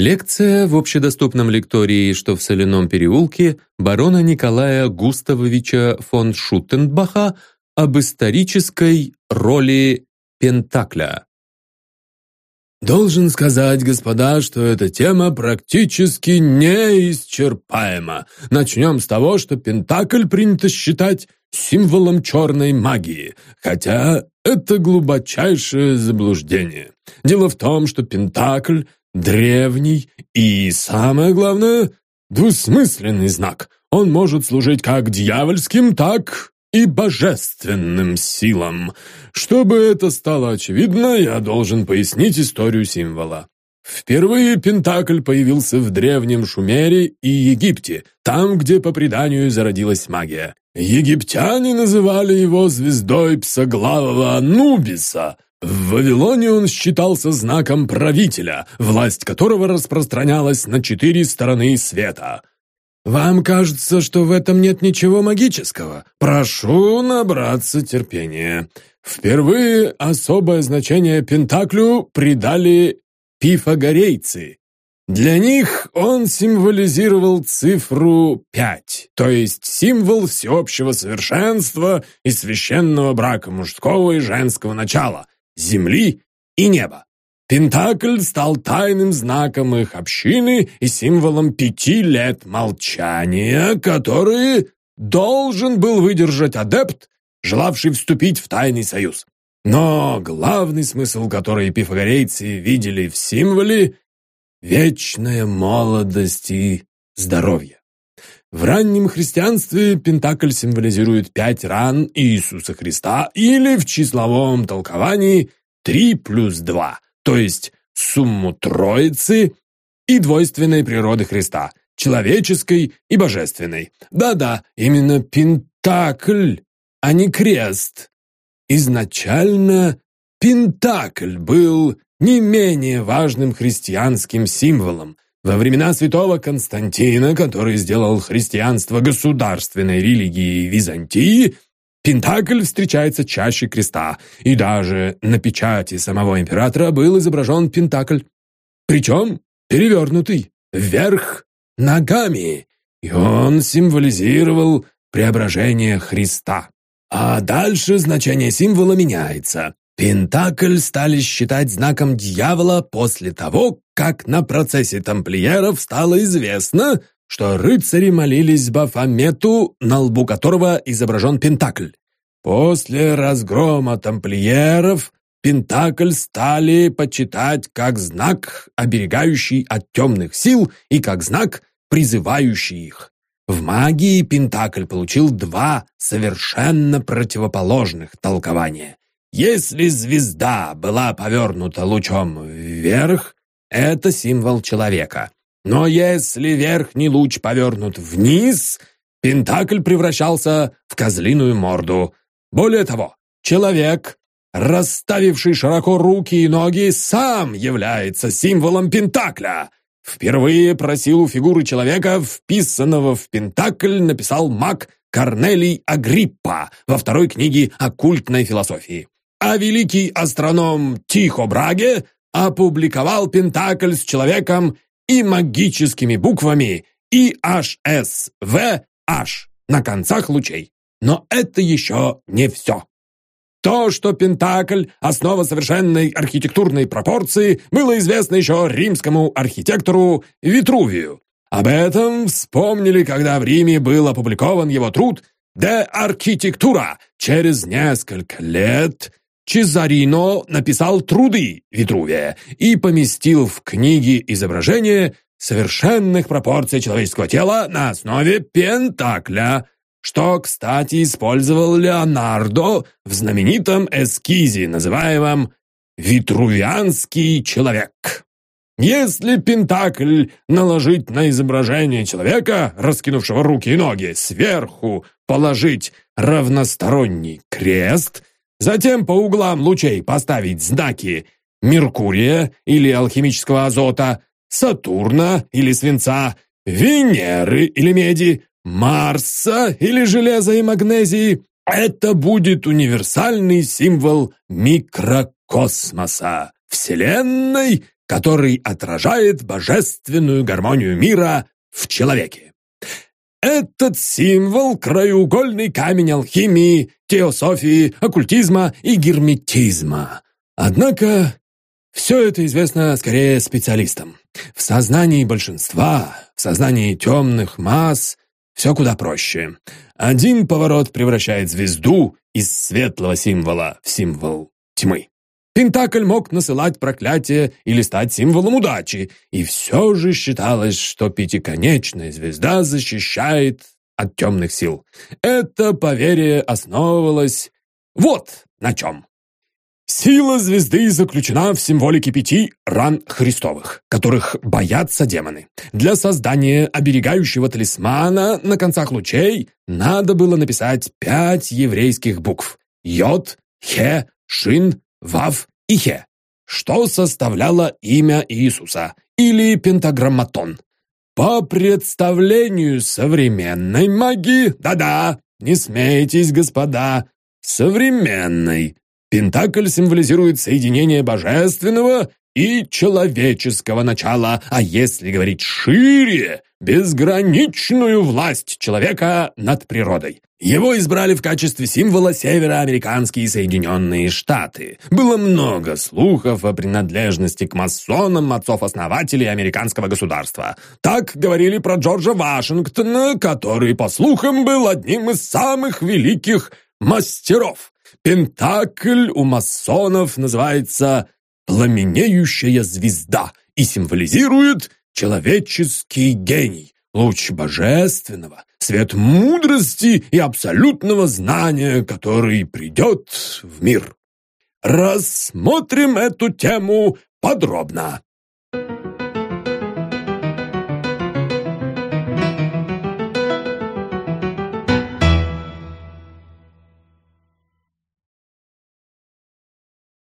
Лекция в общедоступном лектории, что в Соляном переулке, барона Николая Густавовича фон Шуттенбаха об исторической роли Пентакля. Должен сказать, господа, что эта тема практически неисчерпаема. Начнем с того, что Пентакль принято считать символом черной магии, хотя это глубочайшее заблуждение. Дело в том, что Пентакль — древний и, самое главное, двусмысленный знак. Он может служить как дьявольским, так и божественным силам. Чтобы это стало очевидно, я должен пояснить историю символа. Впервые Пентакль появился в Древнем Шумере и Египте, там, где по преданию зародилась магия. Египтяне называли его звездой псоглавого Анубиса. В Вавилоне он считался знаком правителя, власть которого распространялась на четыре стороны света. Вам кажется, что в этом нет ничего магического? Прошу набраться терпения. Впервые особое значение Пентаклю придали пифагорейцы. Для них он символизировал цифру 5, то есть символ всеобщего совершенства и священного брака мужского и женского начала, земли и неба. Пентакль стал тайным знаком их общины и символом пяти лет молчания, которые должен был выдержать адепт, желавший вступить в тайный союз. Но главный смысл, который пифагорейцы видели в символе – вечная молодость и здоровье. В раннем христианстве Пентакль символизирует пять ран Иисуса Христа или в числовом толковании три плюс два – то есть сумму Троицы и двойственной природы Христа, человеческой и божественной. Да-да, именно Пентакль, а не крест. Изначально Пентакль был не менее важным христианским символом. Во времена святого Константина, который сделал христианство государственной религией Византии, Пентакль встречается чаще креста, и даже на печати самого императора был изображен Пентакль. Причем перевернутый, вверх, ногами, и он символизировал преображение Христа. А дальше значение символа меняется. Пентакль стали считать знаком дьявола после того, как на процессе тамплиеров стало известно, что рыцари молились Бафомету, на лбу которого изображен Пентакль. После разгрома тамплиеров Пентакль стали почитать как знак, оберегающий от темных сил, и как знак, призывающий их. В магии Пентакль получил два совершенно противоположных толкования. Если звезда была повернута лучом вверх, это символ человека. Но если верхний луч повернут вниз, Пентакль превращался в козлиную морду. Более того, человек, расставивший широко руки и ноги, сам является символом Пентакля. Впервые про силу фигуры человека, вписанного в Пентакль, написал маг Корнелий Агриппа во второй книге оккультной философии. А великий астроном Тихо Браге опубликовал Пентакль с человеком и магическими буквами IHSVH на концах лучей. Но это еще не все. То, что Пентакль – основа совершенной архитектурной пропорции, было известно еще римскому архитектору Витрувию. Об этом вспомнили, когда в Риме был опубликован его труд «De Architectura». Через несколько лет Чезарино написал труды Витрувия и поместил в книге изображение совершенных пропорций человеческого тела на основе Пентакля, что, кстати, использовал Леонардо в знаменитом эскизе, называемом «Витрувианский человек». Если Пентакль наложить на изображение человека, раскинувшего руки и ноги, сверху положить равносторонний крест, затем по углам лучей поставить знаки Меркурия или алхимического азота, Сатурна или свинца, Венеры или меди, Марса или железа и магнезии, это будет универсальный символ микрокосмоса, Вселенной, который отражает божественную гармонию мира в человеке. Этот символ – краеугольный камень алхимии, теософии, оккультизма и герметизма. Однако все это известно скорее специалистам. В сознании большинства, в сознании темных масс все куда проще. Один поворот превращает звезду из светлого символа в символ тьмы. Пентакль мог насылать проклятие или стать символом удачи, и все же считалось, что пятиконечная звезда защищает от темных сил. Это поверье основывалось вот на чем. Сила звезды заключена в символике пяти ран Христовых, которых боятся демоны. Для создания оберегающего талисмана на концах лучей надо было написать пять еврейских букв – Йод, Хе, Шин, Вав и Хе, что составляло имя Иисуса, или пентаграмматон. По представлению современной магии, да-да, не смейтесь, господа, современной, Пентакль символизирует соединение божественного и человеческого начала, а если говорить шире, безграничную власть человека над природой. Его избрали в качестве символа североамериканские Соединенные Штаты. Было много слухов о принадлежности к масонам отцов-основателей американского государства. Так говорили про Джорджа Вашингтона, который, по слухам, был одним из самых великих мастеров. Пентакль у масонов называется «пламенеющая звезда» и символизирует человеческий гений, луч божественного, свет мудрости и абсолютного знания, который придет в мир. Рассмотрим эту тему подробно.